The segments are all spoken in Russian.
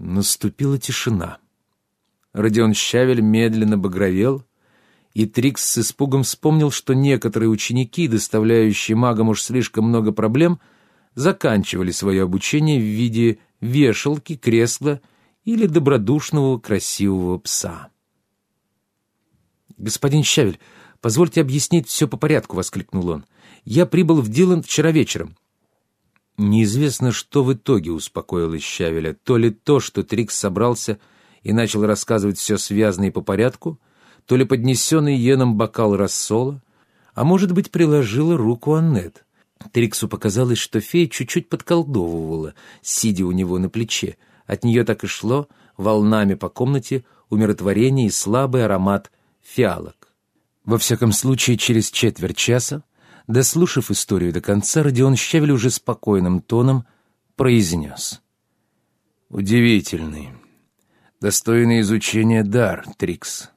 Наступила тишина. Родион Щавель медленно багровел, и Трикс с испугом вспомнил, что некоторые ученики, доставляющие магам уж слишком много проблем, заканчивали свое обучение в виде вешалки, кресла или добродушного красивого пса. «Господин Щавель, позвольте объяснить все по порядку», — воскликнул он. «Я прибыл в Дилан вчера вечером. Неизвестно, что в итоге успокоило Щавеля. То ли то, что Трикс собрался и начал рассказывать все связано и по порядку, то ли поднесенный Йеном бокал рассола, а может быть, приложила руку Аннет. Триксу показалось, что фея чуть-чуть подколдовывала, сидя у него на плече. От нее так и шло волнами по комнате умиротворение и слабый аромат фиалок. Во всяком случае, через четверть часа Дослушав историю до конца, Родион Щавель уже спокойным тоном произнес. «Удивительный, достойный изучения дар, Трикс.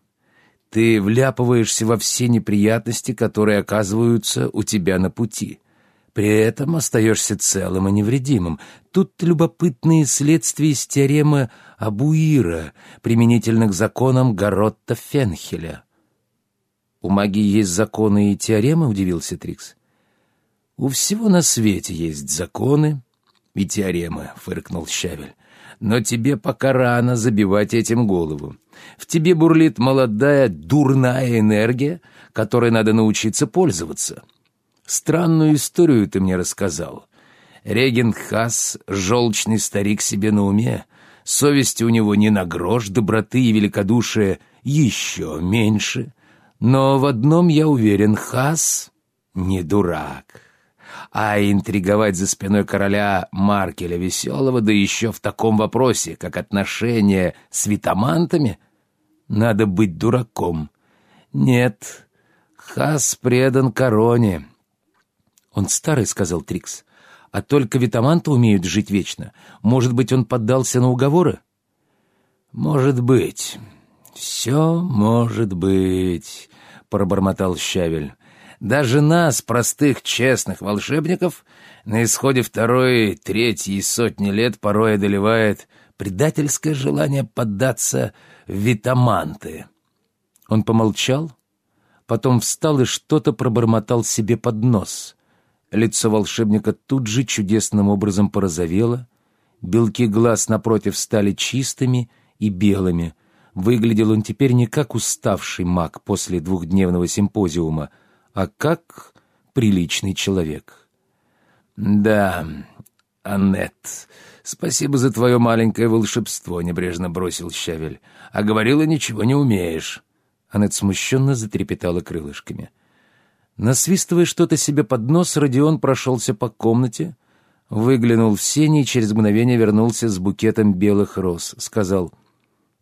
Ты вляпываешься во все неприятности, которые оказываются у тебя на пути. При этом остаешься целым и невредимым. Тут любопытные следствия из теоремы Абуира, применительно к законам Гаротта Фенхеля. «У магии есть законы и теоремы?» — удивился Трикс. «У всего на свете есть законы и теоремы», — фыркнул Щавель. «Но тебе пока рано забивать этим голову. В тебе бурлит молодая дурная энергия, которой надо научиться пользоваться. Странную историю ты мне рассказал. Регент Хас — желчный старик себе на уме, совести у него не на грош, доброты и великодушия еще меньше». Но в одном я уверен, Хас не дурак. А интриговать за спиной короля Маркеля Веселого, да еще в таком вопросе, как отношения с витамантами, надо быть дураком. Нет, Хас предан короне. Он старый, — сказал Трикс, — а только витаманты умеют жить вечно. Может быть, он поддался на уговоры? Может быть. Все может быть пробормотал Щавель. «Даже нас, простых, честных волшебников, на исходе второй, третьей сотни лет порой одолевает предательское желание поддаться витаманты». Он помолчал, потом встал и что-то пробормотал себе под нос. Лицо волшебника тут же чудесным образом порозовело, белки глаз напротив стали чистыми и белыми — Выглядел он теперь не как уставший маг после двухдневного симпозиума, а как приличный человек. «Да, Аннет, спасибо за твое маленькое волшебство», — небрежно бросил Щавель. «А говорила, ничего не умеешь». Аннет смущенно затрепетала крылышками. Насвистывая что-то себе под нос, Родион прошелся по комнате, выглянул в сени и через мгновение вернулся с букетом белых роз. Сказал —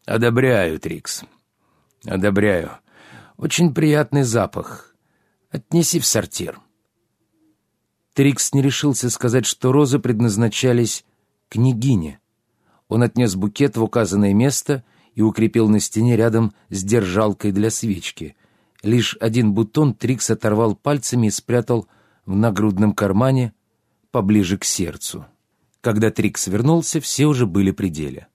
«Одобряю, Трикс. Одобряю. Очень приятный запах. Отнеси в сортир». Трикс не решился сказать, что розы предназначались княгине. Он отнес букет в указанное место и укрепил на стене рядом с держалкой для свечки. Лишь один бутон Трикс оторвал пальцами и спрятал в нагрудном кармане поближе к сердцу. Когда Трикс вернулся, все уже были при деле.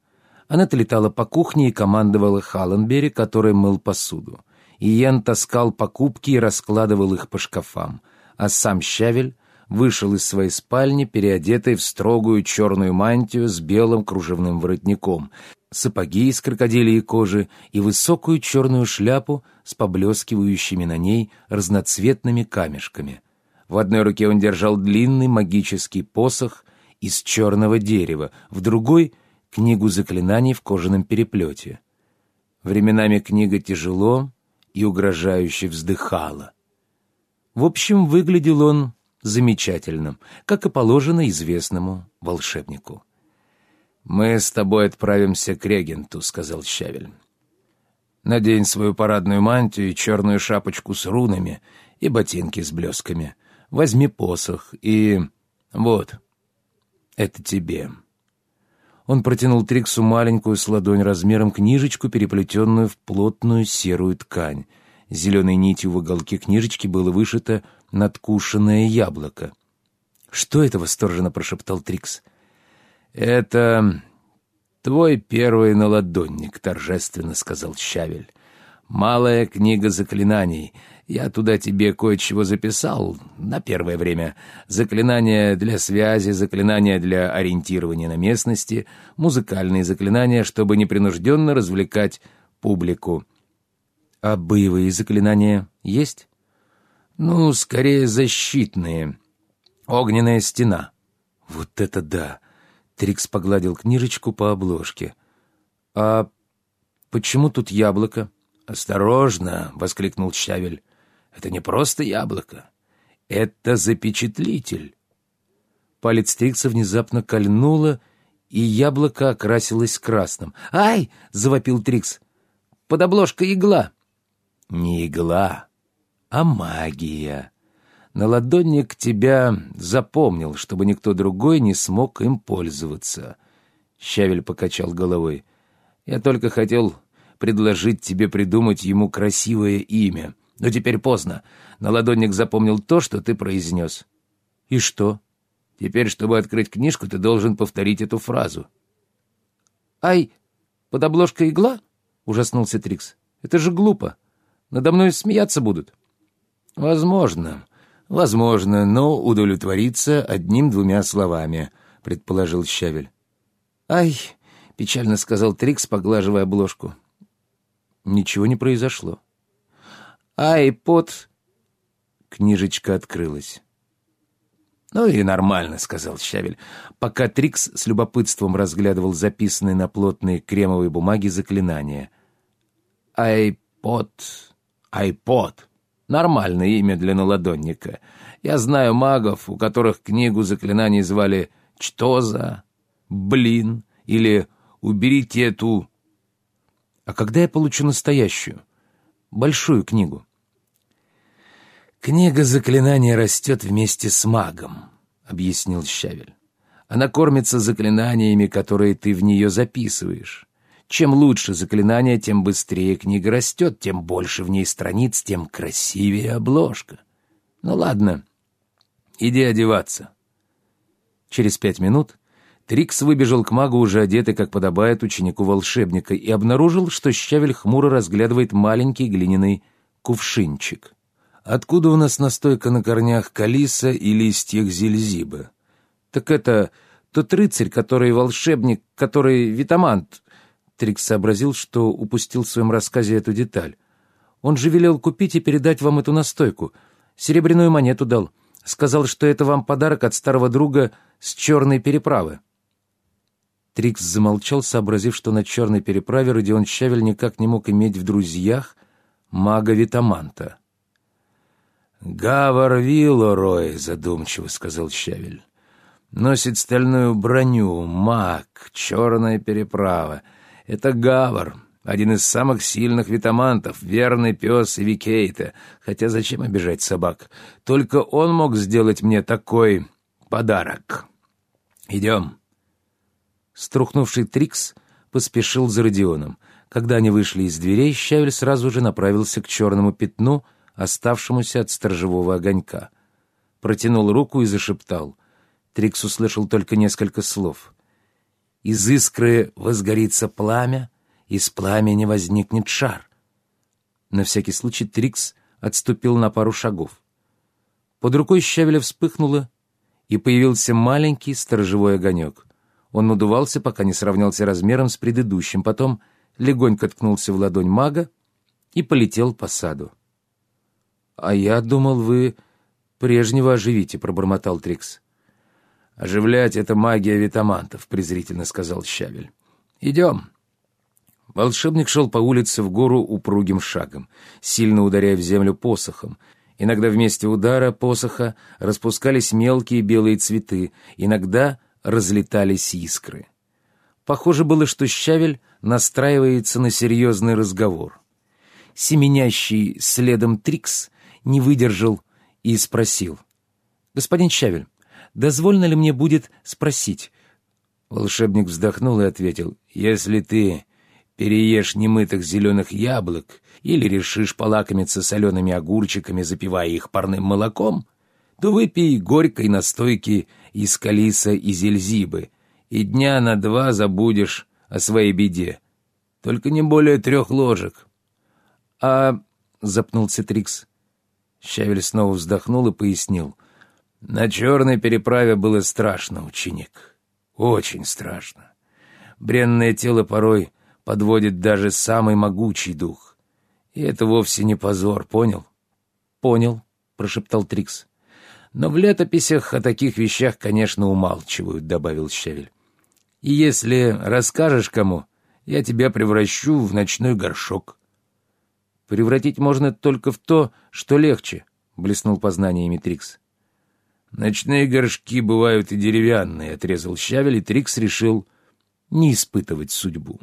Она летала по кухне и командовала Халленбери, который мыл посуду. Иен таскал покупки и раскладывал их по шкафам, а сам Щавель вышел из своей спальни, переодетый в строгую черную мантию с белым кружевным воротником, сапоги из крокодилии кожи и высокую черную шляпу с поблескивающими на ней разноцветными камешками. В одной руке он держал длинный магический посох из черного дерева, в другой — книгу заклинаний в кожаном переплете. Временами книга тяжело и угрожающе вздыхала. В общем, выглядел он замечательным, как и положено известному волшебнику. «Мы с тобой отправимся к регенту», — сказал Щавель. «Надень свою парадную мантию и черную шапочку с рунами и ботинки с блесками. Возьми посох и... вот, это тебе». Он протянул Триксу маленькую с ладонь размером книжечку, переплетенную в плотную серую ткань. Зеленой нитью в уголке книжечки было вышито надкушенное яблоко. «Что это?» — восторженно прошептал Трикс. «Это твой первый наладонник», — торжественно сказал Щавель. «Малая книга заклинаний. Я туда тебе кое-чего записал на первое время. Заклинания для связи, заклинания для ориентирования на местности, музыкальные заклинания, чтобы непринужденно развлекать публику». «А боевые заклинания есть?» «Ну, скорее защитные. Огненная стена». «Вот это да!» Трикс погладил книжечку по обложке. «А почему тут яблоко?» «Осторожно!» — воскликнул Щавель. «Это не просто яблоко. Это запечатлитель». Палец Трикса внезапно кольнуло, и яблоко окрасилось красным. «Ай!» — завопил Трикс. «Под обложкой игла!» «Не игла, а магия!» Наладонник тебя запомнил, чтобы никто другой не смог им пользоваться. Щавель покачал головой. Я только хотел предложить тебе придумать ему красивое имя. Но теперь поздно. Наладонник запомнил то, что ты произнес. И что? Теперь, чтобы открыть книжку, ты должен повторить эту фразу. «Ай, под обложкой игла?» — ужаснулся Трикс. «Это же глупо. Надо мной смеяться будут». «Возможно. «Возможно, но удовлетвориться одним-двумя словами», — предположил Щавель. «Ай!» — печально сказал Трикс, поглаживая обложку. Ничего не произошло. «Ай, пот!» Книжечка открылась. «Ну и нормально», — сказал Щавель, пока Трикс с любопытством разглядывал записанные на плотной кремовой бумаге заклинания. «Айпод, айпод». Нормальное имя для наладонника. Я знаю магов, у которых книгу заклинаний звали «Чтоза», «Блин» или «Уберите эту...» А когда я получу настоящую, большую книгу? «Книга заклинаний растет вместе с магом», — объяснил Щавель. «Она кормится заклинаниями, которые ты в нее записываешь. Чем лучше заклинание, тем быстрее книга растет, тем больше в ней страниц, тем красивее обложка. Ну ладно, иди одеваться. Через пять минут Трикс выбежал к магу, уже одетый, как подобает ученику волшебника, и обнаружил, что Щавель хмуро разглядывает маленький глиняный кувшинчик. «Откуда у нас настойка на корнях калиса и листьях зельзибы?» «Так это тот рыцарь, который волшебник, который витамант, Трикс сообразил, что упустил в своем рассказе эту деталь. «Он же велел купить и передать вам эту настойку. Серебряную монету дал. Сказал, что это вам подарок от старого друга с черной переправы». Трикс замолчал, сообразив, что на черной переправе Родион Щавель никак не мог иметь в друзьях мага Витаманта. «Гавар Виллорой», — задумчиво сказал Щавель. «Носит стальную броню, маг, черная переправа». Это Гавар, один из самых сильных витамантов, верный пес Викейта. Хотя зачем обижать собак? Только он мог сделать мне такой подарок. Идем. Струхнувший Трикс поспешил за Родионом. Когда они вышли из дверей, Щавель сразу же направился к черному пятну, оставшемуся от сторожевого огонька. Протянул руку и зашептал. Трикс услышал только несколько слов — из искры возгорится пламя, из пламени возникнет шар. На всякий случай Трикс отступил на пару шагов. Под рукой Щавеля вспыхнуло, и появился маленький сторожевой огонек. Он надувался, пока не сравнялся размером с предыдущим, потом легонько ткнулся в ладонь мага и полетел по саду. «А я думал, вы прежнего оживите», — пробормотал Трикс. «Оживлять — это магия витамантов», — презрительно сказал Щавель. «Идем». Волшебник шел по улице в гору упругим шагом, сильно ударяя в землю посохом. Иногда вместе удара посоха распускались мелкие белые цветы, иногда разлетались искры. Похоже было, что Щавель настраивается на серьезный разговор. Семенящий следом Трикс не выдержал и спросил. «Господин Щавель, дозволено ли мне будет спросить?» Волшебник вздохнул и ответил, «Если ты переешь немытых зеленых яблок или решишь полакомиться солеными огурчиками, запивая их парным молоком, то выпей горькой настойки из калиса и зельзибы, и дня на два забудешь о своей беде. Только не более трех ложек. — А... — запнулся Трикс. Щавель снова вздохнул и пояснил. — На черной переправе было страшно, ученик. Очень страшно. Бренное тело порой подводит даже самый могучий дух. И это вовсе не позор, понял? — Понял, — прошептал Трикс. — Но в летописях о таких вещах, конечно, умалчивают, — добавил Щавель. — И если расскажешь кому, я тебя превращу в ночной горшок. — Превратить можно только в то, что легче, — блеснул познаниями Трикс. — Ночные горшки бывают и деревянные, — отрезал Щавель, и Трикс решил не испытывать судьбу.